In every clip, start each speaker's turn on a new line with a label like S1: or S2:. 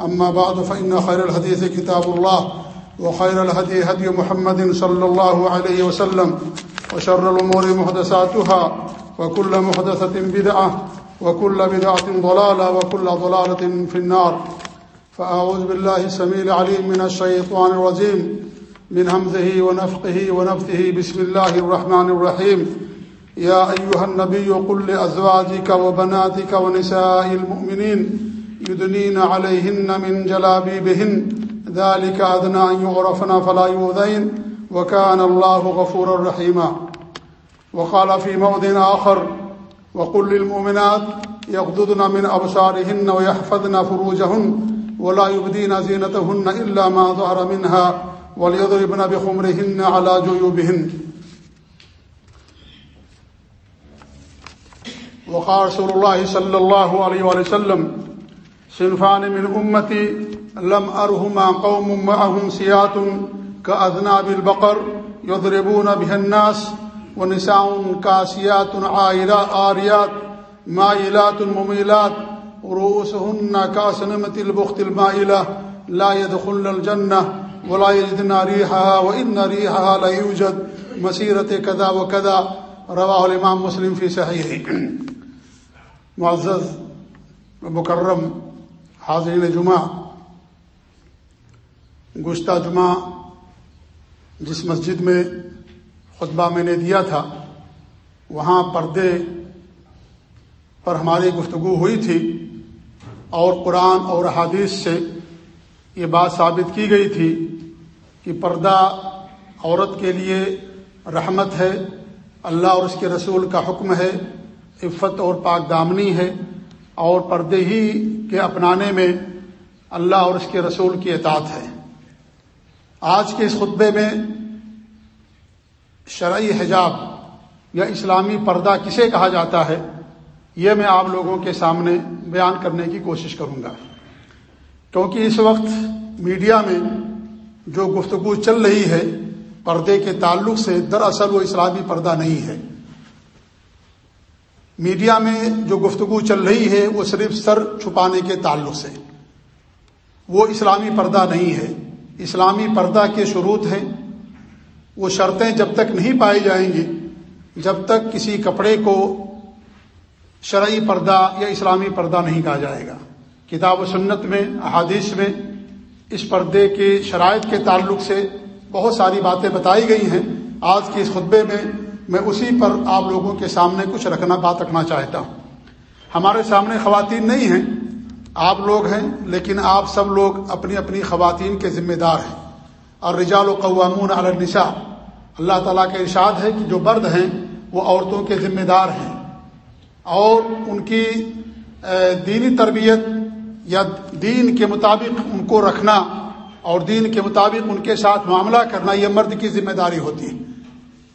S1: أما بعد، فإن خير الحديث كتاب الله، وخير الهدي هدي محمد صلى الله عليه وسلم، وشر الأمور محدثاتها، وكل محدثة بدعة، وكل بدعة ضلالة، وكل ضلالة في النار. فأعوذ بالله السميع العليم من الشيطان الرجيم، من همزه ونفقه ونفثه، بسم الله الرحمن الرحيم. يا أيها النبي قل لأزواجك وبناتك ونساء المؤمنين يدنين عليهن من جلابيبهن. ذلك أدنى أن يغرفنا فلا يوذين وكان الله غفورا رحيما. وقال في موضع آخر، وقل للمؤمنات، يغضضن من أبصارهن ويحفظن فروجهن، ولا يبدين زينتهن إلا ما ظهر منها، وليضربن بخمرهن على جيوبهن. وقال رسول الله صلى الله عليه وسلم صنفان من أمتي لم أرهما قوم معهم سيات كأذناب البقر يضربون بها الناس ونساء كاسيات عاريات مائلات مميلات رؤوسهن كاسنمة البخت المائلة لا يدخلن الجنة ولا يجدن ريحها وإن ريحها لا يوجد مسيرة كذا وكذا رواه الإمام مسلم في صحيحه. معزز مکرم حاضرین جمعہ، گزشتہ جمعہ جس مسجد میں خطبہ میں نے دیا تھا، وہاں پردے پر ہماری گفتگو ہوئی تھی اور قرآن اور حادیث سے یہ بات ثابت کی گئی تھی کہ پردہ عورت کے لیے رحمت ہے، اللہ اور اس کے رسول کا حکم ہے، عفت اور پاک دامنی ہے اور پردے ہی کے اپنانے میں اللہ اور اس کے رسول کی اطاعت ہے۔ آج کے اس خطبے میں شرعی حجاب یا اسلامی پردہ کسے کہا جاتا ہے، یہ میں آپ لوگوں کے سامنے بیان کرنے کی کوشش کروں گا۔ کیونکہ اس وقت میڈیا میں جو گفتگو چل رہی ہے، پردے کے تعلق سے دراصل وہ اسلامی پردہ نہیں ہے۔ میڈیا میں جو گفتگو چل رہی ہے، وہ صرف سر چھپانے کے تعلق سے۔ وہ اسلامی پردہ نہیں ہے۔ اسلامی پردہ کے شروط ہیں۔ وہ شرطیں جب تک نہیں پائی جائیں گی، جب تک کسی کپڑے کو شرعی پردہ یا اسلامی پردہ نہیں کہا جائے گا۔ کتاب و سنت میں، احادیث میں اس پردے کے شرائط کے تعلق سے بہت ساری باتیں بتائی گئی ہیں۔ آج کے اس خطبے میں میں اسی پر آپ لوگوں کے سامنے کچھ رکھنا بات رکھنا چاہتا ہوں۔ ہمارے سامنے خواتین نہیں ہیں۔ آپ لوگ ہیں، لیکن آپ سب لوگ اپنی اپنی خواتین کے ذمہ دار ہیں۔ اور رجال و قوامون النساء۔ اللہ تعالیٰ کا ارشاد ہے کہ جو برد ہیں، وہ عورتوں کے ذمہ دار ہیں۔ اور ان کی دینی تربیت یا دین کے مطابق ان کو رکھنا اور دین کے مطابق ان کے ساتھ معاملہ کرنا، یہ مرد کی ذمہ داری ہوتی ہے۔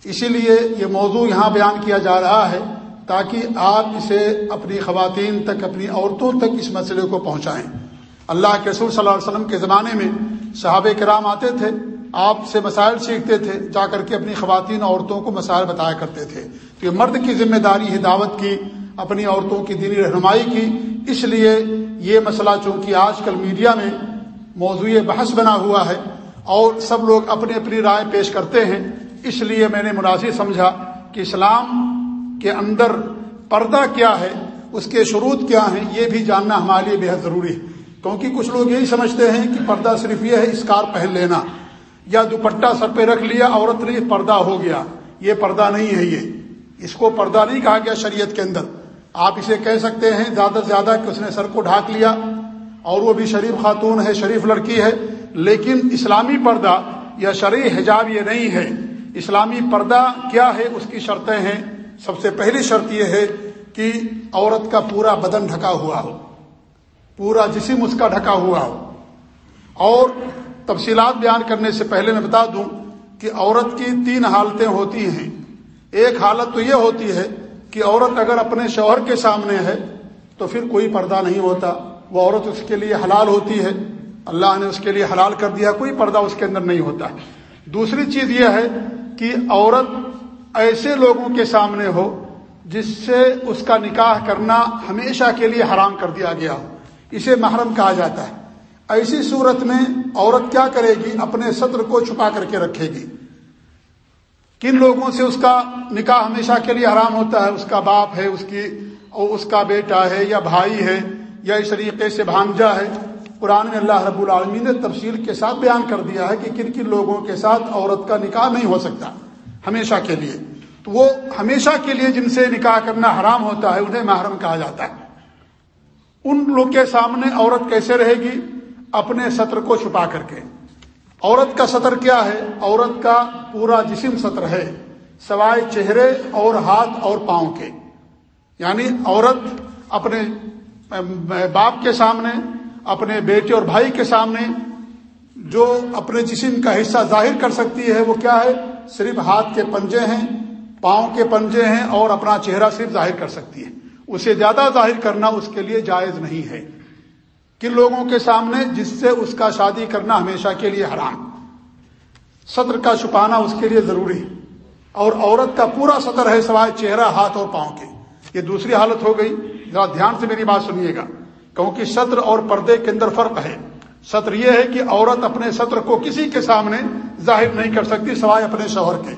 S1: اسی لیے یہ موضوع یہاں بیان کیا جا رہا ہے تاکہ آپ اسے اپنی خواتین تک، اپنی عورتوں تک اس مسئلے کو پہنچائیں۔ اللہ کے رسول صلی اللہ علیہ وسلم کے زمانے میں صحابہ کرام آتے تھے، آپ سے مسائل سیکھتے تھے، جا کر کے اپنی خواتین عورتوں کو مسائل بتایا کرتے تھے۔ تو یہ مرد کی ذمہ داری ہے دعوت کی، اپنی عورتوں کی دینی رہنمائی کی۔ اس لیے یہ مسئلہ چونکہ آج کل میڈیا میں موضوع بحث بنا ہوا ہے اور سب لوگ اپنی اپنی رائے پیش کرتے ہیں اس لیے میں نے مناسب سمجھا کہ اسلام کے اندر پردہ کیا ہے، اس کے شروط کیا ہیں، یہ بھی جاننا ہمارے لیے بہت ضروری ہے۔ کیونکہ کچھ لوگ یہی سمجھتے ہیں کہ پردہ صرف یہ ہے اسکار پہن لینا۔ یا دوپٹہ سر پہ رکھ لیا، عورت نے پردہ ہو گیا۔ یہ پردہ نہیں ہے یہ۔ اس کو پردہ نہیں کہا گیا شریعت کے اندر۔ آپ اسے کہہ سکتے ہیں، زیادہ سے زیادہ کہ اس نے سر کو ڈھانک لیا۔ اور وہ بھی شریف خاتون ہے، شریف لڑکی ہے، لیکن اسلامی پردہ یا شرعی حجاب یہ نہیں ہے۔ اسلامی پردہ کیا ہے، اس کی شرطیں ہیں۔ سب سے پہلی شرط یہ ہے کہ عورت کا پورا بدن ڈھکا ہوا ہو، پورا جسم اس کا ڈھکا ہوا ہو۔ اور تفصیلات بیان کرنے سے پہلے میں بتا دوں کہ عورت کی تین حالتیں ہوتی ہیں۔ ایک حالت تو یہ ہوتی ہے کہ عورت اگر اپنے شوہر کے سامنے ہے تو پھر کوئی پردہ نہیں ہوتا، وہ عورت اس کے لیے حلال ہوتی ہے۔ اللہ نے اس کے لیے حلال کر دیا، کوئی پردہ اس کے اندر نہیں ہوتا۔ دوسری چیز یہ ہے کہ عورت ایسے لوگوں کے سامنے ہو جس سے اس کا نکاح کرنا ہمیشہ کے لیے حرام کر دیا گیا ہو۔ اسے محرم کہا جاتا ہے۔ ایسی صورت میں عورت کیا کرے گی؟ اپنے سطر کو چھپا کر کے رکھے گی۔ کن لوگوں سے اس کا نکاح ہمیشہ کے لیے حرام ہوتا ہے؟ اس کا باپ ہے، اس کی، اس کا بیٹا ہے، یا بھائی ہے، یا اس طریقے سے بھانجا ہے۔ قرآن میں اللہ رب العالمین نے تفصیل کے ساتھ بیان کر دیا ہے کہ کن کن لوگوں کے ساتھ عورت کا نکاح نہیں ہو سکتا ہمیشہ کے لیے۔ تو وہ ہمیشہ کے لیے جن سے نکاح کرنا حرام ہوتا ہے انہیں محرم کہا جاتا ہے۔ ان لوگ کے سامنے عورت کیسے رہے گی؟ اپنے سطر کو چھپا کر کے۔ عورت کا سطر کیا ہے؟ عورت کا پورا جسم سطر ہے، سوائے چہرے اور ہاتھ اور پاؤں کے۔ یعنی عورت اپنے باپ کے سامنے اپنے بیٹے اور بھائی کے سامنے جو اپنے جسم کا حصہ ظاہر کر سکتی ہے، وہ کیا ہے؟ صرف ہاتھ کے پنجے ہیں، پاؤں کے پنجے ہیں اور اپنا چہرہ صرف ظاہر کر سکتی ہے۔ اسے زیادہ ظاہر کرنا اس کے لیے جائز نہیں ہے۔ کن لوگوں کے سامنے جس سے اس کا شادی کرنا ہمیشہ کے لیے حرام؟ سطر کا چھپانا اس کے لیے ضروری۔ اور عورت کا پورا سطر ہے سوائے چہرہ، ہاتھ اور پاؤں کے۔ یہ دوسری حالت ہو گئی۔ ذرا دھیان سے میری بات سنیے گا۔ کیونکہ سطر اور پردے کے اندر فرق ہے۔ سطر یہ ہے کہ عورت اپنے سطر کو کسی کے سامنے ظاہر نہیں کر سکتی، سوائے اپنے شوہر کے۔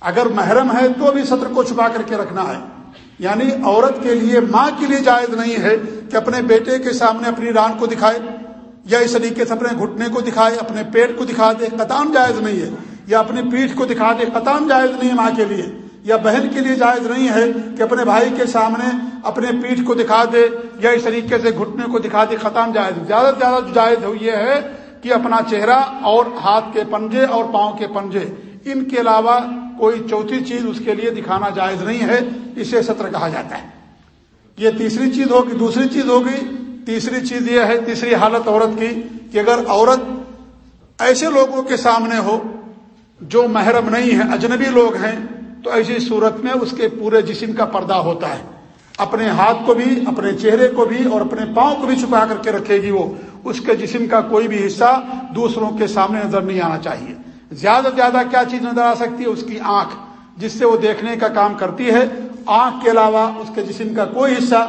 S1: اگر محرم ہے تو بھی سطر کو چھپا کر کے رکھنا ہے۔ یعنی عورت کے لیے ماں کے لیے جائز نہیں ہے کہ اپنے بیٹے کے سامنے اپنی ران کو دکھائے، یا اس طریقے سے اپنے گھٹنے کو دکھائے، اپنے پیٹ کو دکھا دے قطام جائز نہیں ہے۔ یا اپنی پیٹھ کو دکھا دے قطام جائز نہیں ہے ماں کے لیے۔ یا بہن کے لیے جائز نہیں ہے کہ اپنے بھائی کے سامنے اپنے پیٹھ کو دکھا دے یا اس طریقے سے گھٹنے کو دکھا دے ختم جائز۔ زیادہ سے زیادہ جائز یہ ہے کہ اپنا چہرہ اور ہاتھ کے پنجے اور پاؤں کے پنجے، ان کے علاوہ کوئی چوتھی چیز اس کے لیے دکھانا جائز نہیں ہے، اسے سطر کہا جاتا ہے۔ یہ تیسری چیز ہوگی، دوسری چیز ہوگی۔ تیسری چیز یہ ہے، تیسری حالت عورت کی کہ اگر عورت ایسے لوگوں کے سامنے ہو جو محرم نہیں ہے اجنبی لوگ ہیں، تو ایسی صورت میں اس کے پورے جسم کا پردہ ہوتا ہے۔ اپنے ہاتھ کو بھی، اپنے چہرے کو بھی اور اپنے پاؤں کو بھی چھپا کر کے رکھے گی وہ۔ اس کے جسم کا کوئی بھی حصہ دوسروں کے سامنے نظر نہیں آنا چاہیے۔ زیادہ سے زیادہ کیا چیز نظر آ سکتی ہے؟ اس کی آنکھ، جس سے وہ دیکھنے کا کام کرتی ہے۔ آنکھ کے علاوہ اس کے جسم کا کوئی حصہ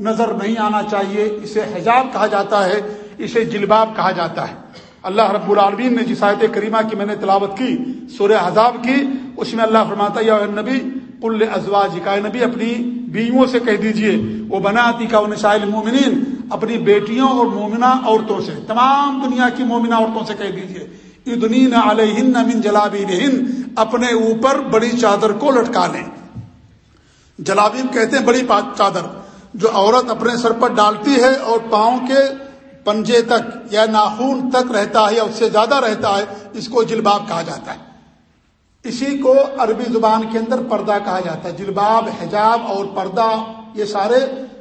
S1: نظر نہیں آنا چاہیے۔ اسے حجاب کہا جاتا ہے، اسے جلباب کہا جاتا ہے۔ اللہ رب العالمین نے جس آیت کریمہ کی میں نے تلاوت کی، سورہ حذاب کی، اس میں اللہ فرماتا یا نبی کل ازواج کا نبی، اپنی بیویوں سے کہہ دیجیے وہ بناتی کا نسائل مومنین، اپنی بیٹیوں اور مومنہ عورتوں سے، تمام دنیا کی مومنہ عورتوں سے کہہ دیجیے ادنین علیہن من جلابیبہن، اپنے اوپر بڑی چادر کو لٹکا لیں۔ جلابیب کہتے ہیں بڑی چادر، جو عورت اپنے سر پر ڈالتی ہے اور پاؤں کے پنجے تک یا ناخون تک رہتا ہے یا اس سے زیادہ رہتا ہے، اس کو جلباب کہا جاتا ہے۔ اسی کو عربی زبان کے اندر پردہ کہا جاتا ہے۔ جلباب، حجاب اور پردہ، یہ سارے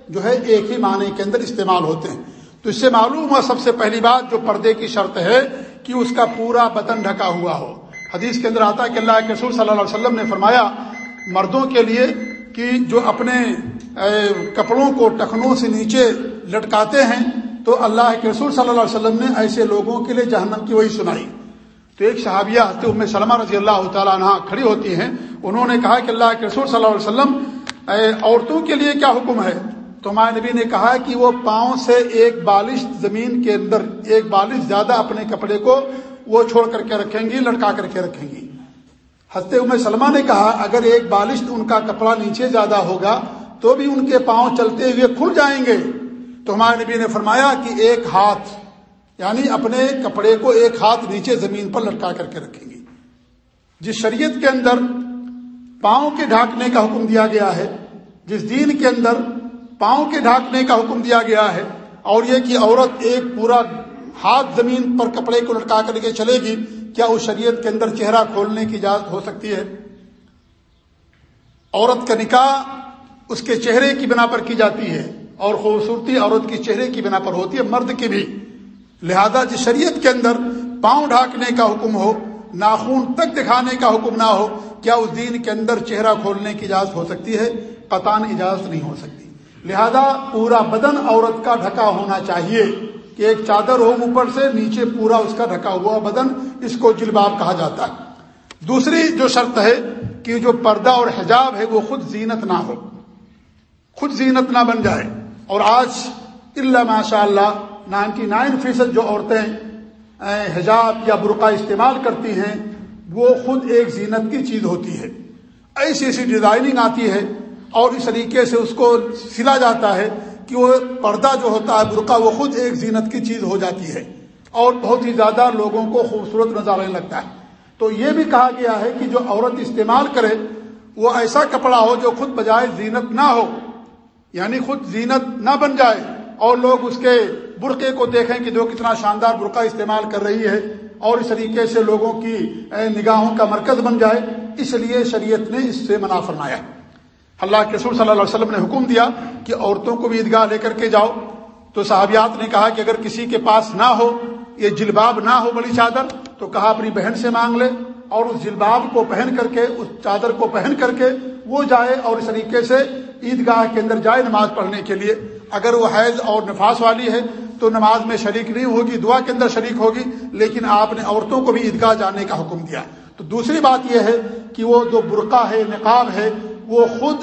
S1: جو ہے ایک ہی معنی کے اندر استعمال ہوتے ہیں۔ تو اس سے معلوم ہوا سب سے پہلی بات جو پردے کی شرط ہے کہ اس کا پورا بدن ڈھکا ہوا ہو۔ حدیث کے اندر آتا ہے کہ اللہ کے رسول صلی اللہ علیہ وسلم نے فرمایا، مردوں کے لیے کہ جو اپنے کپڑوں کو ٹخنوں سے نیچے لٹکاتے ہیں، تو اللہ کے رسول صلی اللہ علیہ وسلم نے ایسے لوگوں کے لیے جہنم کی وہی سنائی۔ تو ایک صحابیہ ام سلمہ رضی اللہ تعالیٰ عنہ کھڑی ہوتی ہیں، انہوں نے کہا کہ اللہ کے رسول صلی اللہ علیہ وسلم عورتوں کے لیے کیا حکم ہے؟ تو ہمارے نبی نے کہا کہ وہ پاؤں سے ایک بالش زمین کے اندر، ایک بالش زیادہ اپنے کپڑے کو وہ چھوڑ کر کے رکھیں گی، لٹکا کر کے رکھیں گی۔ ہنستے ام سلمہ نے کہا، اگر ایک بالش ان کا کپڑا نیچے زیادہ ہوگا تو بھی ان کے پاؤں چلتے ہوئے کھل جائیں گے۔ تو ہمارے نبی نے فرمایا کہ ایک ہاتھ یعنی اپنے کپڑے کو ایک ہاتھ نیچے زمین پر لٹکا کر کے رکھیں گی جس شریعت کے اندر پاؤں کے ڈھانکنے کا حکم دیا گیا ہے، جس دین کے اندر پاؤں کے ڈھانکنے کا حکم دیا گیا ہے، اور یہ کہ عورت ایک پورا ہاتھ زمین پر کپڑے کو لٹکا کر کے چلے گی، کیا اس شریعت کے اندر چہرہ کھولنے کی اجازت ہو سکتی ہے؟ عورت کا نکاح اس کے چہرے کی بنا پر کی جاتی ہے، اور خوبصورتی عورت کی چہرے کی بنا پر ہوتی ہے، مرد کی بھی۔ لہذا جس شریعت کے اندر پاؤں ڈھانکنے کا حکم ہو، ناخون تک دکھانے کا حکم نہ ہو، کیا اس دین کے اندر چہرہ کھولنے کی اجازت ہو سکتی ہے؟ قطان اجازت نہیں ہو سکتی۔ لہذا پورا بدن عورت کا ڈھکا ہونا چاہیے کہ ایک چادر ہو اوپر سے نیچے پورا اس کا ڈھکا ہوا بدن، اس کو جلباب کہا جاتا ہے۔ دوسری جو شرط ہے کہ جو پردہ اور حجاب ہے، وہ خود زینت نہ ہو۔ خود زینت نہ بن جائے۔ اور آج اللہ ماشاء اللہ نائنٹی نائن فیصد جو عورتیں حجاب یا برقع استعمال کرتی ہیں، وہ خود ایک زینت کی چیز ہوتی ہے۔ ایسی ایسی ڈیزائننگ آتی ہے اور اس طریقے سے اس کو سلا جاتا ہے کہ وہ پردہ جو ہوتا ہے، برقع، وہ خود ایک زینت کی چیز ہو جاتی ہے۔ اور بہت ہی زیادہ لوگوں کو خوبصورت نظر آنے لگتا ہے۔ تو یہ بھی کہا گیا ہے کہ جو عورت استعمال کرے، وہ ایسا کپڑا ہو جو خود بجائے زینت نہ ہو یعنی خود زینت نہ بن جائے اور لوگ اس کے برقعے کو دیکھیں کہ جو کتنا شاندار برقع استعمال کر رہی ہے اور اس طریقے سے لوگوں کی نگاہوں کا مرکز بن جائے۔ اس لیے شریعت نے اس سے منع فرمایا۔ اللہ کے رسول صلی اللہ علیہ وسلم نے حکم دیا کہ عورتوں کو بھی عیدگاہ لے کر کے جاؤ۔ تو صحابیات نے کہا کہ اگر کسی کے پاس نہ ہو، یہ جلباب نہ ہو بڑی چادر، تو کہا اپنی بہن سے مانگ لے۔ اور اس جلباب کو پہن کر کے، اس چادر کو پہن کر کے وہ جائے اور اس طریقے سے عیدگاہ کے اندر جائے نماز پڑھنے کے لیے۔ اگر وہ حیض اور نفاس والی ہے تو نماز میں شریک نہیں ہوگی، دعا کے اندر شریک ہوگی، لیکن آپ نے عورتوں کو بھی عیدگاہ جانے کا حکم دیا۔ تو دوسری بات یہ ہے کہ وہ جو برقع ہے، نقاب ہے، وہ خود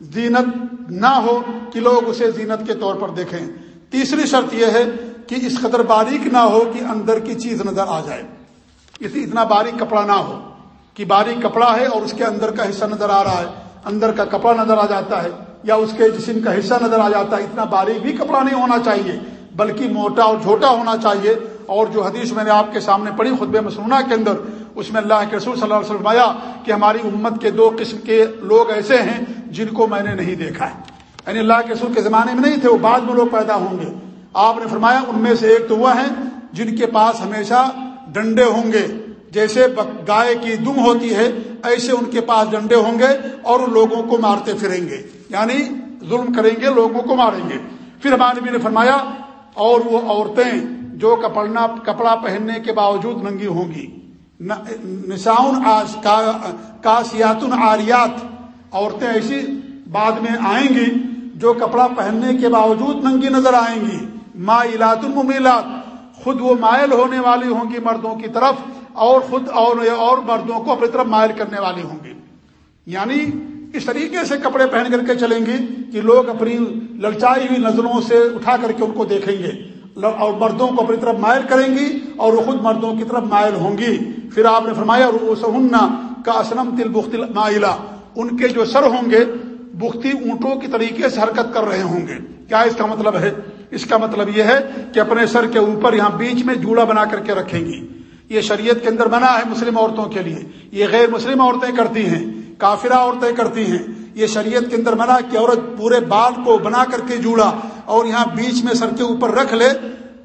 S1: زینت نہ ہو کہ لوگ اسے زینت کے طور پر دیکھیں۔ تیسری شرط یہ ہے کہ اس قدر باریک نہ ہو کہ اندر کی چیز نظر آ جائے۔ اسی اتنا باریک کپڑا نہ ہو کہ باریک کپڑا ہے اور اس کے اندر کا حصہ نظر آ رہا ہے، اندر کا کپڑا نظر آ جاتا ہے۔ یا اس کے جسم کا حصہ نظر آ جاتا ہے، اتنا باریک بھی کپڑا نہیں ہونا چاہیے، بلکہ موٹا اور چھوٹا ہونا چاہیے۔ اور جو حدیث میں نے آپ کے سامنے پڑھی خطب مسنونہ کے اندر، اس میں اللہ کے رسول صلی اللہ علیہ وسلم آیا کہ ہماری امت کے دو قسم کے لوگ ایسے ہیں جن کو میں نے نہیں دیکھا ہے۔ یعنی اللہ کے رسول کے زمانے میں نہیں تھے، وہ بعد میں لوگ پیدا ہوں گے۔ آپ نے فرمایا ان میں سے ایک تو وہ ہیں جن کے پاس ہمیشہ ڈنڈے ہوں گے۔ جیسے گائے کی دم ہوتی ہے، ایسے ان کے پاس ڈنڈے ہوں گے اور ان لوگوں کو مارتے پھریں گے۔ یعنی ظلم کریں گے، لوگوں کو ماریں گے۔ پھر ہمارے نبی نے فرمایا، اور وہ عورتیں جو کپڑنا، کپڑا پہننے کے باوجود ننگی ہوں گی۔ نساؤن کاسیاتن آریات۔ عورتیں ایسی بعد میں آئیں گی جو کپڑا پہننے کے باوجود ننگی نظر آئیں گی۔ ما علات الممیلات خود وہ مائل ہونے والی ہوں گی مردوں کی طرف، اور خود اور اور مردوں کو اپنی طرف مائل کرنے والی ہوں گی۔ یعنی اس طریقے سے کپڑے پہن کر کے چلیں گی کہ لوگ اپنی للچائی ہوئی نظروں سے اٹھا کر کے ان کو دیکھیں گے؟ اور مردوں کو اپنی طرف مائل کریں گی اور وہ خود مردوں کی طرف مائل ہوں گی۔ پھر آپ نے فرمایا سہنا کا اسلم تل بخت مائلہ۔ ان کے جو سر ہوں گے، بختی اونٹوں کی طریقے سے حرکت کر رہے ہوں گے۔ کیا اس کا مطلب ہے؟ اس کا مطلب یہ ہے کہ اپنے سر کے اوپر یہاں بیچ میں جوڑا بنا کر کے رکھیں گی۔ یہ شریعت کے اندر بنا ہے مسلم عورتوں کے لیے۔ یہ غیر مسلم عورتیں کرتی ہیں۔ کافرہ عورتیں کرتی ہیں۔ یہ شریعت کے اندر منع کہ عورت پورے بال کو بنا کر کے جوڑا اور یہاں بیچ میں سر کے اوپر رکھ لے۔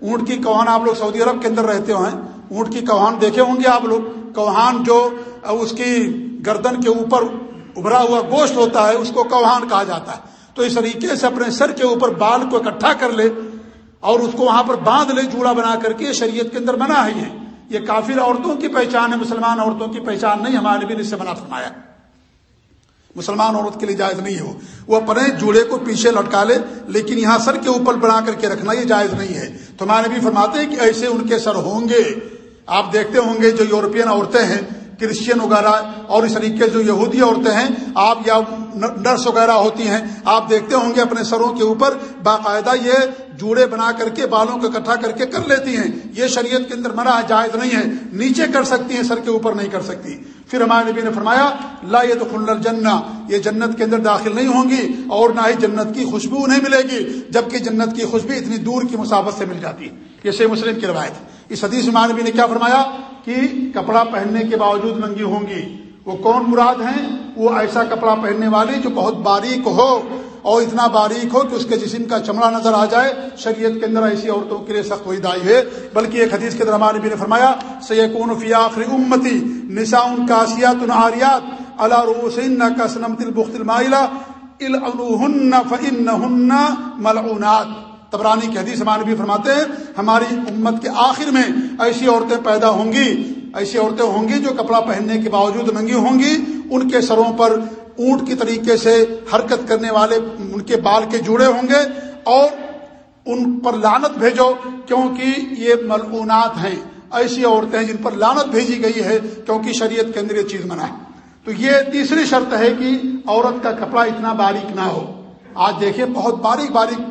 S1: اونٹ کی کوہان آپ لوگ سعودی عرب کے اندر رہتے ہیں۔ اونٹ کی کوہان دیکھے ہوں گے آپ لوگ۔ کوہان جو اس کی گردن کے اوپر ابھرا ہوا گوشت ہوتا ہے، اس کو کوہان کہا جاتا ہے۔ تو اس طریقے سے اپنے سر کے اوپر بال کو اکٹھا کر لے اور اس کو وہاں پر باندھ لے، جوڑا بنا کر کے۔ شریعت کے اندر بنا ہے یہ۔ یہ کافر عورتوں کی پہچان ہے، مسلمان عورتوں کی پہچان نہیں، ہمارے بھی اس سے منع فرمایا۔ مسلمان عورت کے لیے جائز نہیں ہو وہ۔ اپنے جوڑے کو پیچھے لٹکا لے، لیکن یہاں سر کے اوپر بنا کر کے رکھنا یہ جائز نہیں ہے۔ تو ہمارے بھی فرماتے ہیں کہ ایسے ان کے سر ہوں گے۔ آپ دیکھتے ہوں گے جو یورپین عورتیں ہیں کرسچن وغیرہ اور اس طریقے جو یہودی عورتیں ہیں، آپ یا نرس وغیرہ ہوتی ہیں، آپ دیکھتے ہوں گے اپنے سروں کے اوپر باقاعدہ یہ جوڑے بنا کر کے بالوں کو اکٹھا کر کے کر لیتی ہیں۔ یہ شریعت کے اندر منع جائز نہیں ہے، نیچے کر سکتی ہیں، سر کے اوپر نہیں کر سکتی۔ پھر ہمارے نبی نے فرمایا، لا یہ تو الجنہ، یہ جنت کے اندر داخل نہیں ہوں گی اور نہ ہی جنت کی خوشبو نہیں ملے گی، جبکہ جنت کی خوشبو اتنی دور کی مسافت سے مل جاتی ہے۔ یہ سی مسلم کی روایت ہے۔ اس حدیث نبی نے کیا فرمایا کہ کپڑا پہننے کے باوجود ننگی ہوں گی۔ وہ کون مراد ہیں؟ وہ ایسا کپڑا پہننے والی جو بہت باریک ہو اور اتنا باریک ہو کہ اس کے جسم کا چمڑا نظر آ جائے۔ شریعت کے اندر ایسی عورتوں کے لیے سخت ہوئی دائی ہے۔ بلکہ ایک حدیث کے درمان بھی نے فرمایا سیکون فی آخر امتی نساء کاسیات آریات اللہ روسین کا سنمت البخت المائلہ فإنہن ملعونات۔ تبرانی کی حدیث ہمارے بھی فرماتے ہیں، ہماری امت کے آخر میں ایسی عورتیں پیدا ہوں گی، ایسی عورتیں ہوں گی جو کپڑا پہننے کے باوجود ننگی ہوں گی، ان کے سروں پر اونٹ کی طریقے سے حرکت کرنے والے ان کے بال کے جوڑے ہوں گے اور ان پر لانت بھیجو کیونکہ یہ ملعونات ہیں۔ ایسی عورتیں جن پر لانت بھیجی گئی ہے کیونکہ شریعت کے اندر یہ چیز منع ہے۔ تو یہ تیسری شرط ہے کہ عورت کا کپڑا اتنا باریک نہ ہو۔ آج دیکھیں بہت باریک باریک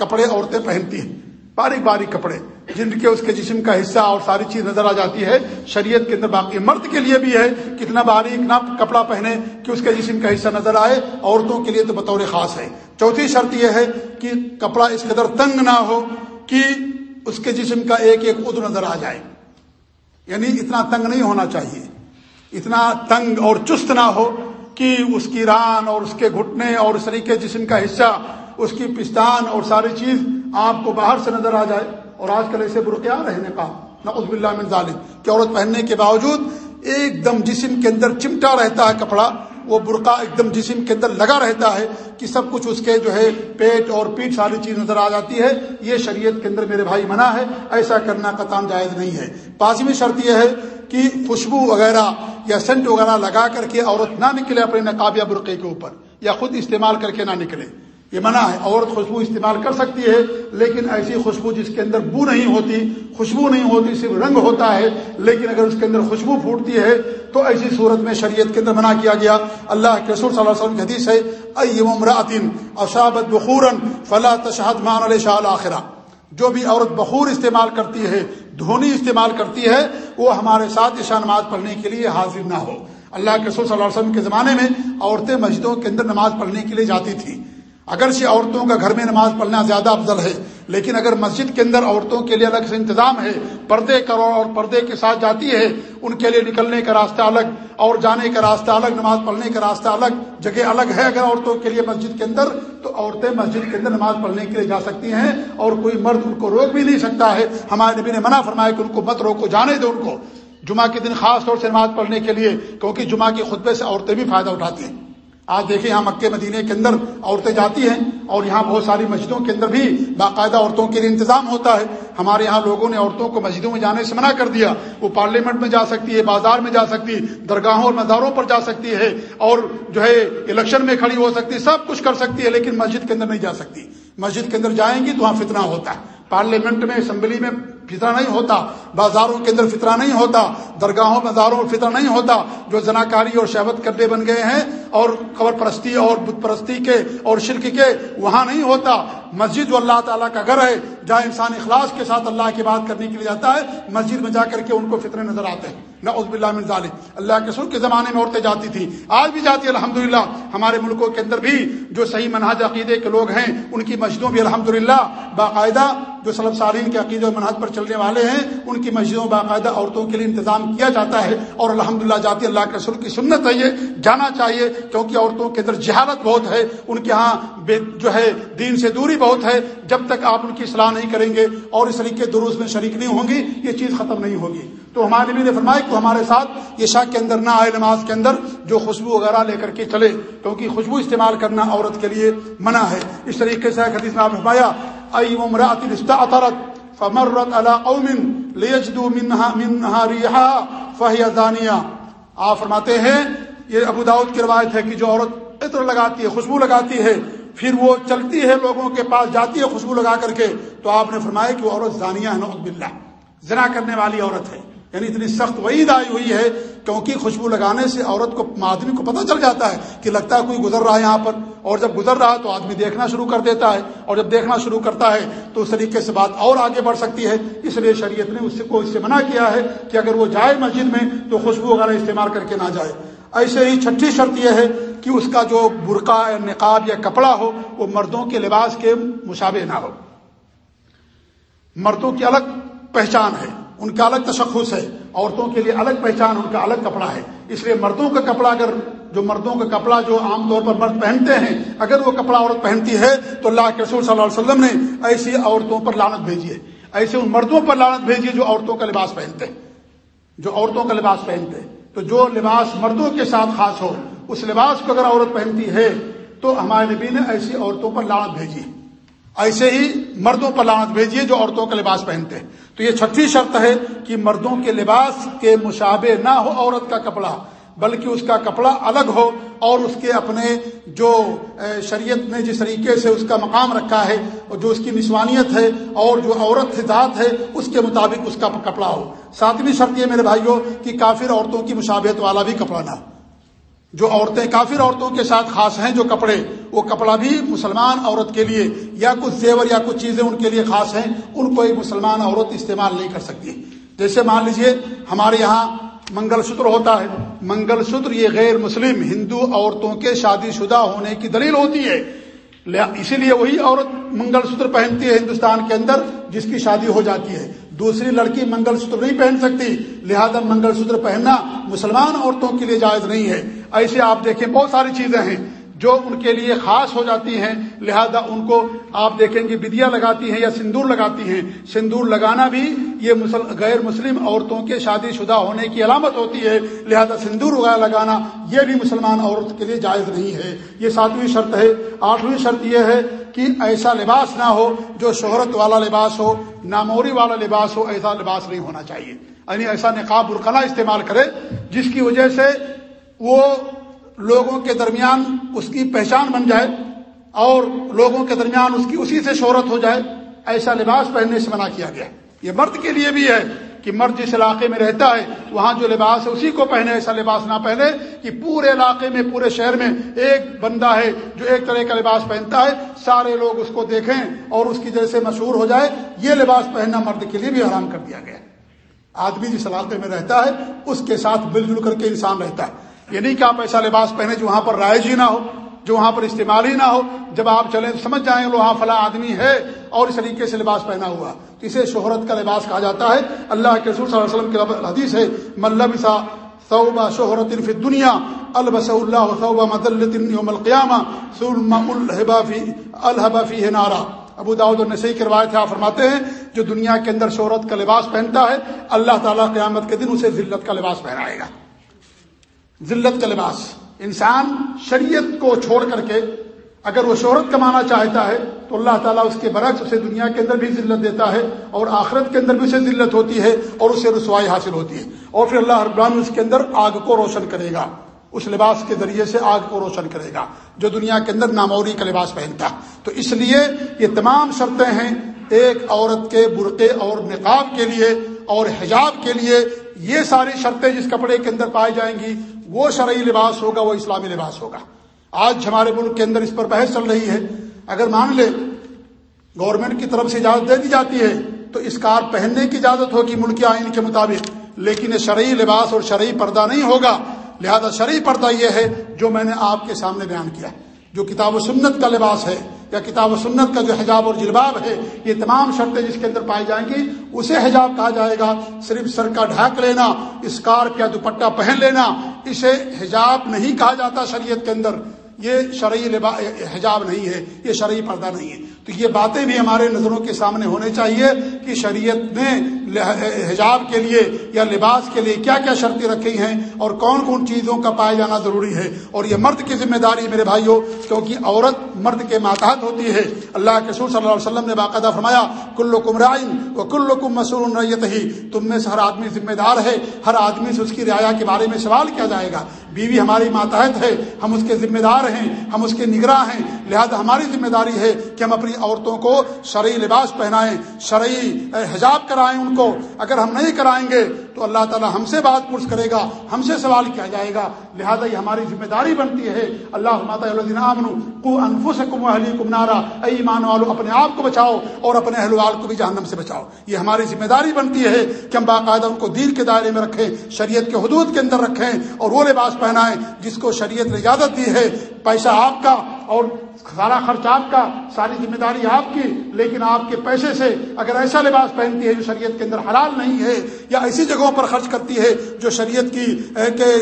S1: کپڑے عورتیں پہنتی ہیں باریک باریک کپڑے، جن کے اس کے جسم کا حصہ اور ساری چیز نظر آ جاتی ہے، شریعت کے اندر باقی مرد کے لیے بھی ہے، کتنا باریک نہ کپڑا پہنے کہ اس کے جسم کا حصہ نظر آئے، عورتوں کے لیے تو بطور خاص ہے۔ چوتھی شرط یہ ہے کہ کپڑا اس قدر تنگ نہ ہو کہ اس کے جسم کا ایک ایک اد نظر آ جائے۔ یعنی اتنا تنگ نہیں ہونا چاہیے۔ اتنا تنگ اور چست نہ ہو کہ اس کی ران اور اس کے گھٹنے اور اس طریقے جسم کا حصہ اس کی پستان اور ساری چیز آپ کو باہر سے نظر آ جائے۔ اور آج کل ایسے برقع رہنے کا نقب اللہ من ظالم کہ عورت پہننے کے باوجود ایک دم جسم کے اندر چمٹا رہتا ہے کپڑا۔ وہ برقع ایک دم جسم کے اندر لگا رہتا ہے کہ سب کچھ اس کے جو ہے پیٹ اور پیٹ ساری چیز نظر آ جاتی ہے۔ یہ شریعت کے اندر میرے بھائی منع ہے، ایسا کرنا قطام جائز نہیں ہے۔ پانچویں شرط یہ ہے کہ خوشبو وغیرہ یا سینٹ وغیرہ لگا کر کے عورت نہ نکلے اپنے نقاب یا برقعے کے اوپر، یا خود استعمال کر کے نہ نکلے۔ یہ منع ہے۔ عورت خوشبو استعمال کر سکتی ہے، لیکن ایسی خوشبو جس کے اندر بو نہیں ہوتی، خوشبو نہیں ہوتی، صرف رنگ ہوتا ہے، لیکن اگر اس کے اندر خوشبو پھوٹتی ہے، تو ایسی صورت میں شریعت کے اندر منع کیا گیا۔ اللہ کے رسول صلی اللہ علیہ وسلم کی حدیث ہے اشابت بخورن فلا تشہد مان علیہ شاہ الآخرہ جو بھی عورت بخور استعمال کرتی ہے، دھونی استعمال کرتی ہے، وہ ہمارے ساتھ عشاء نماز پڑھنے کے لیے حاضر نہ ہو۔ اللہ کے رسول صلی اللہ علیہ وسلم کے زمانے میں عورتیں مسجدوں کے اندر نماز پڑھنے کے لیے جاتی تھیں۔ اگرچہ عورتوں کا گھر میں نماز پڑھنا زیادہ افضل ہے، لیکن اگر مسجد کے اندر عورتوں کے لیے الگ سے انتظام ہے، پردے کرو اور پردے کے ساتھ جاتی ہے، ان کے لیے نکلنے کا راستہ الگ اور جانے کا راستہ الگ، نماز پڑھنے کا راستہ الگ، جگہ الگ ہے اگر عورتوں کے لیے مسجد کے اندر، تو عورتیں مسجد کے اندر نماز پڑھنے کے لیے جا سکتی ہیں اور کوئی مرد ان کو روک بھی نہیں سکتا ہے۔ ہمارے نبی نے منع فرمایا کہ ان کو مت روکو، جانے دو ان کو۔ جمعہ کے دن خاص طور سے نماز پڑھنے کے لیے، کیونکہ جمعہ کی خطبے سے عورتیں بھی فائدہ اٹھاتی ہیں۔ آج دیکھیں یہاں مکے مدینے کے اندر عورتیں جاتی ہیں اور یہاں بہت ساری مسجدوں کے اندر بھی باقاعدہ عورتوں کے لیے انتظام ہوتا ہے۔ ہمارے یہاں لوگوں نے عورتوں کو مسجدوں میں جانے سے منع کر دیا۔ وہ پارلیمنٹ میں جا سکتی ہے، بازار میں جا سکتی درگاہوں اور مزاروں پر جا سکتی ہے اور جو ہے الیکشن میں کھڑی ہو سکتی سب کچھ کر سکتی ہے، لیکن مسجد کے اندر نہیں جا سکتی۔ مسجد کے اندر جائیں گی تو وہاں فتنہ ہوتا ہے۔ پارلیمنٹ میں، اسمبلی میں فطرہ نہیں ہوتا، بازاروں کے اندر فطرہ نہیں ہوتا، درگاہوں بازاروں میں فطرہ نہیں ہوتا جو زناکاری اور شہوت کرنے بن گئے ہیں اور قبر پرستی اور بت پرستی کے اور شرک کے، وہاں نہیں ہوتا۔ مسجد جو اللہ تعالیٰ کا گھر ہے، جہاں انسان اخلاص کے ساتھ اللہ کی بات کرنے کے لیے جاتا ہے، مسجد میں جا کر کے ان کو فطرے نظر آتے ہیں۔ نہ عزب اللہ من ظالم اللہ کے سر کے زمانے میں عورتیں جاتی تھیں، آج بھی جاتی الحمد للہ ہمارے ملکوں کے اندر بھی جو صحیح منہج عقیدے کے لوگ ہیں، ان کی مسجدوں بھی الحمد للہ باقاعدہ جو سلم سالین کے عقیدے و منہج پر چلنے والے ہیں، ان کی مسجدوں باقاعدہ عورتوں کے لیے انتظام کیا جاتا ہے اور الحمد للہ جاتی اللہ کے سر کی سنت ہے یہ، جانا چاہیے کیونکہ عورتوں کے اندر جہالت بہت ہے، ان کے ہاں جو ہے دین سے دوری بہت ہے۔ جب تک آپ ان کی اصلاح نہیں کریں گے اور اس طریقے دروس میں شریک نہیں ہوں گی، یہ چیز ختم نہیں ہوگی۔ تو ہمارے نبی نے فرمایا کہ ہمارے ساتھ یہ شاک کے اندر نہ آئے نماز کے اندر جو خوشبو وغیرہ لے کر کے چلے، کیونکہ خوشبو استعمال کرنا عورت کے لیے منع ہے۔ اس طریقے سے حدیث میں آپ نے فرمایا ائی امراۃ استعطرت، فمرت على قوم ليجدوا منها منها ريحا فهي آپ فرماتے ہیں، یہ ابو داؤد کی روایت ہے کہ جو عورت عطر لگاتی ہے، خوشبو لگاتی ہے، پھر وہ چلتی ہے لوگوں کے پاس، جاتی ہے خوشبو لگا کر کے، تو آپ نے فرمایا کہ وہ عورت زانیہ ہے، نعوذ باللہ۔ زنا کرنے والی عورت ہے۔ یعنی اتنی سخت وعید آئی ہوئی ہے کیونکہ خوشبو لگانے سے عورت کو آدمی کو پتہ چل جاتا ہے کہ لگتا ہے کوئی گزر رہا ہے یہاں پر اور جب گزر رہا تو آدمی دیکھنا شروع کر دیتا ہے اور جب دیکھنا شروع کرتا ہے تو اس طریقے سے بات اور آگے بڑھ سکتی ہے۔ اس لیے شریعت نے اس کو اس سے منع کیا ہے کہ اگر وہ جائے مسجد میں تو خوشبو وغیرہ استعمال کر کے نہ جائے۔ ایسے ہی چھٹی شرط یہ ہے کہ اس کا جو برقع یا نقاب یا کپڑا ہو، وہ مردوں کے لباس کے مشابہ نہ ہو۔ مردوں کی الگ پہچان ہے۔ ان کا الگ تشخص ہے، عورتوں کے لیے الگ پہچان، ان کا الگ کپڑا ہے۔ اس لیے مردوں کا کپڑا اگر جو مردوں کا کپڑا جو عام طور پر مرد پہنتے ہیں، اگر وہ کپڑا عورت پہنتی ہے، تو اللہ کے رسول صلی اللہ علیہ وسلم نے ایسی عورتوں پر لانت بھیجی ہے۔ ایسے ان مردوں پر لانت بھیجیے جو عورتوں کا لباس پہنتے ہیں۔ جو عورتوں کا لباس پہنتے ہیں۔ تو جو لباس مردوں کے ساتھ خاص ہو، اس لباس کو اگر عورت پہنتی ہے، تو ہمارے نبی نے ایسی عورتوں پر لانت بھیجی ہے۔ ایسے ہی مردوں پر لانت بھیجیے جو عورتوں کا لباس پہنتے ہیں۔ تو یہ چھٹی شرط ہے کہ مردوں کے لباس کے مشابے نہ ہو عورت کا کپڑا، بلکہ اس کا کپڑا الگ ہو اور اس کے اپنے جو شریعت نے جس طریقے سے اس کا مقام رکھا ہے اور جو اس کی نسوانیت ہے اور جو عورت ذات ہے، اس کے مطابق اس کا کپڑا ہو۔ ساتویں شرط یہ میرے بھائیوں کہ کافر عورتوں کی مشابہت والا بھی کپڑا نہ ہو۔ جو عورتیں کافر عورتوں کے ساتھ خاص ہیں جو کپڑے، وہ کپڑا بھی مسلمان عورت کے لیے یا کچھ زیور یا کچھ چیزیں ان کے لیے خاص ہیں، ان کو ایک مسلمان عورت استعمال نہیں کر سکتی۔ جیسے مان لیجیے، ہمارے یہاں منگل سوتر ہوتا ہے۔ منگل سوتر یہ غیر مسلم ہندو عورتوں کے شادی شدہ ہونے کی دلیل ہوتی ہے۔ اسی لیے وہی عورت منگل سوتر پہنتی ہے ہندوستان کے اندر، جس کی شادی ہو جاتی ہے۔ دوسری لڑکی منگل سوتر نہیں پہن سکتی، لہذا منگل سوتر پہننا مسلمان عورتوں کے لیے جائز نہیں ہے۔ ایسے آپ دیکھیں، بہت ساری چیزیں ہیں۔ جو ان کے لیے خاص ہو جاتی ہیں، لہذا ان کو آپ دیکھیں گے بدیا لگاتی ہیں یا سندور لگاتی ہیں۔ سندور لگانا بھی یہ مسل، غیر مسلم عورتوں کے شادی شدہ ہونے کی علامت ہوتی ہے۔ لہذا سندور وغیرہ لگانا یہ بھی مسلمان عورت کے لیے جائز نہیں ہے۔ یہ ساتویں شرط ہے۔ آٹھویں شرط یہ ہے کہ ایسا لباس نہ ہو جو شہرت والا لباس ہو، ناموری والا لباس ہو، ایسا لباس نہیں ہونا چاہیے۔ یعنی ایسا نقاب برقلا استعمال کرے، جس کی وجہ سے وہ لوگوں کے درمیان اس کی پہچان بن جائے اور لوگوں کے درمیان اس کی اسی سے شہرت ہو جائے، ایسا لباس پہننے سے منع کیا گیا۔ یہ مرد کے لیے بھی ہے کہ مرد جس علاقے میں رہتا ہے، وہاں جو لباس ہے اسی کو پہنے، ایسا لباس نہ پہنے کہ پورے علاقے میں، پورے شہر میں ایک بندہ ہے جو ایک طرح کا لباس پہنتا ہے، سارے لوگ اس کو دیکھیں اور اس کی جیسے مشہور ہو جائے۔ یہ لباس پہننا مرد کے لیے بھی آرام کر دیا گیا۔ آدمی جس علاقے میں رہتا ہے، اس کے ساتھ مل جل کر کے انسان رہتا ہے۔ یہ نہیں کہ آپ ایسا لباس پہنے جو وہاں پر رائج ہی نہ ہو، جو وہاں پر استعمال ہی نہ ہو۔ جب آپ چلیں تو سمجھ جائیں گے وہاں فلاں آدمی ہے اور اس طریقے سے لباس پہنا ہوا۔ تو اسے شہرت کا لباس کہا جاتا ہے۔ اللہ کے رسول صلی اللہ علیہ وسلم کے حدیث ہے ملبسا صوبہ شہرت فی دنیا البس اللہ صوبہ مدلت یوم القیامہ الحبافی الحبافی ہے نارا۔ ابو داود النسی کی روایت ہے، آپ فرماتے ہیں، جو دنیا کے اندر شہرت کا لباس پہنتا ہے، اللہ تعالیٰ قیامت کے دن اسے ذلت کا لباس پہنائے گا۔ ذلت کا لباس۔ انسان شریعت کو چھوڑ کر کے اگر وہ شہرت کمانا چاہتا ہے، تو اللہ تعالیٰ اس کے برعکس اسے دنیا کے اندر بھی ذلت دیتا ہے اور آخرت کے اندر بھی اسے ذلت ہوتی ہے اور اسے رسوائی حاصل ہوتی ہے۔ اور پھر اللہ اربان اس کے اندر آگ کو روشن کرے گا۔ اس لباس کے ذریعے سے آگ کو روشن کرے گا، جو دنیا کے اندر ناموری کا لباس پہنتا۔ تو اس لیے یہ تمام شرطیں ہیں ایک عورت کے برقے اور نقاب کے لیے اور حجاب کے لیے۔ یہ ساری شرطیں جس کپڑے کے اندر پائی جائیں گی وہ شرعی لباس ہوگا، وہ اسلامی لباس ہوگا۔ آج ہمارے ملک کے اندر اس پر بحث چل رہی ہے۔ اگر مان لے گورنمنٹ کی طرف سے اجازت دے دی جاتی ہے، تو اس کار پہننے کی اجازت ہوگی ملکی آئین کے مطابق۔ لیکن شرعی لباس اور شرعی پردہ نہیں ہوگا۔ لہذا شرعی پردہ یہ ہے جو میں نے آپ کے سامنے بیان کیا، جو کتاب و سنت کا لباس ہے۔ یا کتاب و سنت کا جو حجاب اور جلباب ہے، یہ تمام شرطیں جس کے اندر پائی جائیں گی، اسے حجاب کہا جائے گا۔ صرف سر کا ڈھاک لینا اسکارف یا دوپٹہ پہن لینا، اسے حجاب نہیں کہا جاتا شریعت کے اندر۔ یہ شرعی حجاب نہیں ہے، یہ شرعی پردہ نہیں ہے۔ تو یہ باتیں بھی ہمارے نظروں کے سامنے ہونے چاہیے کہ شریعت نے حجاب کے لیے یا لباس کے لیے کیا کیا شرطیں رکھی ہیں اور کون کون چیزوں کا پایا جانا ضروری ہے اور یہ مرد کی ذمہ داری میرے بھائیوں کیونکہ عورت مرد کے ماتحت ہوتی ہے اللہ کے سور صلی اللہ علیہ وسلم نے باقاعدہ فرمایا کل رائن و کل کم مسور ریت ہی تم میں سے ہر آدمی ذمہ دار ہے، ہر آدمی سے اس کی رعایا کے بارے میں سوال کیا جائے گا۔ بیوی ہماری ماتحت ہے، ہم اس کے ذمہ دار ہیں، ہم اس کے نگراں ہیں، لہذا ہماری ذمہ داری ہے کہ ہم اپنی عورتوں کو شرعی لباس پہنائیں، شرعی حجاب کرائیں ان کو۔ اگر ہم نہیں کرائیں گے تو اللہ تعالیٰ ہم سے بات پرس کرے گا، ہم سے سوال کیا جائے گا۔ لہذا یہ ہماری ذمہ داری بنتی ہے۔ اللہ کو انفس کم علی کم نارا۔ اے ایمان والو، اپنے آپ کو بچاؤ اور اپنے اہل وال کو بھی جہنم سے بچاؤ۔ یہ ہماری ذمہ داری بنتی ہے کہ ہم باقاعدہ ان کو دین کے دائرے میں رکھیں، شریعت کے حدود کے اندر رکھیں اور وہ لباس پہنائیں جس کو شریعت نے اجازت دی ہے۔ پیسہ آپ کا اور سارا خرچ آپ کا، ساری ذمہ داری آپ کی، لیکن آپ کے پیسے سے اگر ایسا لباس پہنتی ہے جو شریعت کے اندر حلال نہیں ہے یا ایسی جگہوں پر خرچ کرتی ہے جو شریعت کی کے،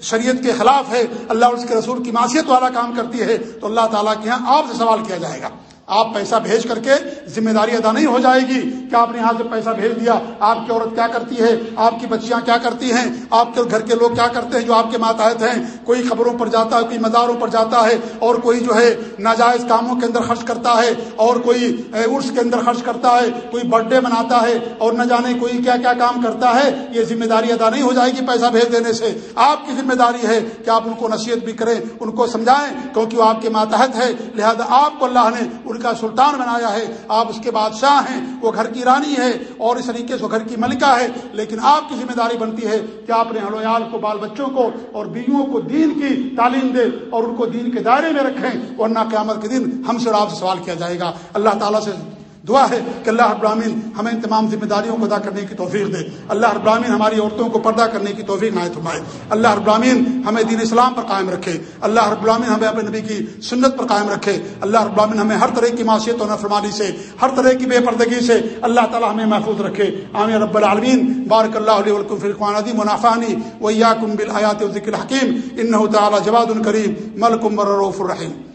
S1: شریعت کے خلاف ہے، اللہ اور اس کے رسول کی معاشیت والا کام کرتی ہے، تو اللہ تعالیٰ کے یہاں آپ سے سوال کیا جائے گا۔ آپ پیسہ بھیج کر کے ذمہ داری ادا نہیں ہو جائے گی کہ آپ نے یہاں سے پیسہ بھیج دیا، آپ کی عورت کیا کرتی ہے، آپ کی بچیاں کیا کرتی ہیں، آپ کے گھر کے لوگ کیا کرتے ہیں جو آپ کے ماتحت ہیں؟ کوئی خبروں پر جاتا ہے، کوئی مزاروں پر جاتا ہے اور کوئی جو ہے ناجائز کاموں کے اندر خرچ کرتا ہے اور کوئی عرس کے اندر خرچ کرتا ہے، کوئی برتھ ڈے مناتا ہے اور نہ جانے کوئی کیا کیا کام کرتا ہے، یہ ذمہ داری ادا نہیں ہو جائے گی پیسہ بھیج دینے سے۔ آپ کی ذمہ داری ہے کہ آپ ان کو نصیحت بھی کریں، ان کو سمجھائیں، کیونکہ وہ آپ کے ماتحت ہے لہذا آپ کو اللہ نے ان کا سلطان بنایا ہے۔ آپ اس کے بادشاہ ہیں، وہ گھر کی رانی ہے اور اس طریقے سے گھر کی ملکہ ہے۔ لیکن آپ کی ذمہ داری بنتی ہے کہ آپ نے ہلویال کو، بال بچوں کو اور بیویوں کو دین کی تعلیم دے اور ان کو دین کے دائرے میں رکھیں۔ ورنہ قیامت کے دن ہم سے اور آپ سے سوال کیا جائے گا۔ اللہ تعالیٰ سے دعا ہے کہ اللہ ابراہین ہمیں ان تمام ذمہ داریوں کو ادا کرنے کی توفیق دے۔ اللہ ابراہین ہماری عورتوں کو پردہ کرنے کی توفیق نہ تھمائے اللہ ابراہین ہمیں دین اسلام پر قائم رکھے۔ اللہ ابراہین ہمیں اپنے نبی کی سنت پر قائم رکھے۔ اللہ ابراہین ہمیں ہر طرح کی معاشیت و نفرمانی سے، ہر طرح کی بے پردگی سے اللہ تعالیٰ ہمیں محفوظ رکھے۔ عامر رب العالمین۔ بارک اللہ علیہ ولکم فرقان عدیم منافانی ویا کم بالآیات ذکر حکیم ان تعالیٰ جواد الکریم ملکم الرحیم۔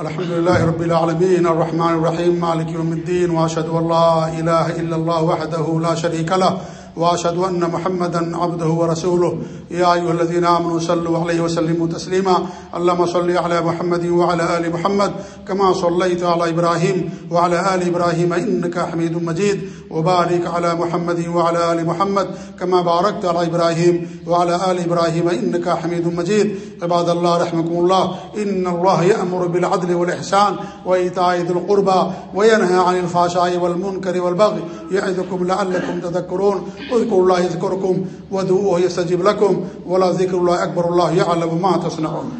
S1: الحمد لله رب العالمين، الرحمن الرحيم، مالك يوم الدين واشهد ان لا اله الا الله وحده لا شريك له واشهد ان محمدا عبده ورسوله. يا ايها الذين امنوا صلوا عليه وسلموا تسليما. اللهم صل على محمد وعلى ال محمد كما صليت على ابراهيم وعلى ال ابراهيم انك حميد مجيد. وبارك على محمد وعلى ال محمد كما باركت على ابراهيم وعلى ال ابراهيم انك حميد مجيد. عباد الله، رحمكم الله. ان الله يأمر بالعدل والاحسان وايتاء ذي القربى وينهى عن الفحشاء والمنكر والبغي. يعظكم لعلكم تذكرون. اذكروا الله يذكركم ودعوه يستجب لکم ولا ذکر اللہ اکبر اللہ يعلم ما تصنعون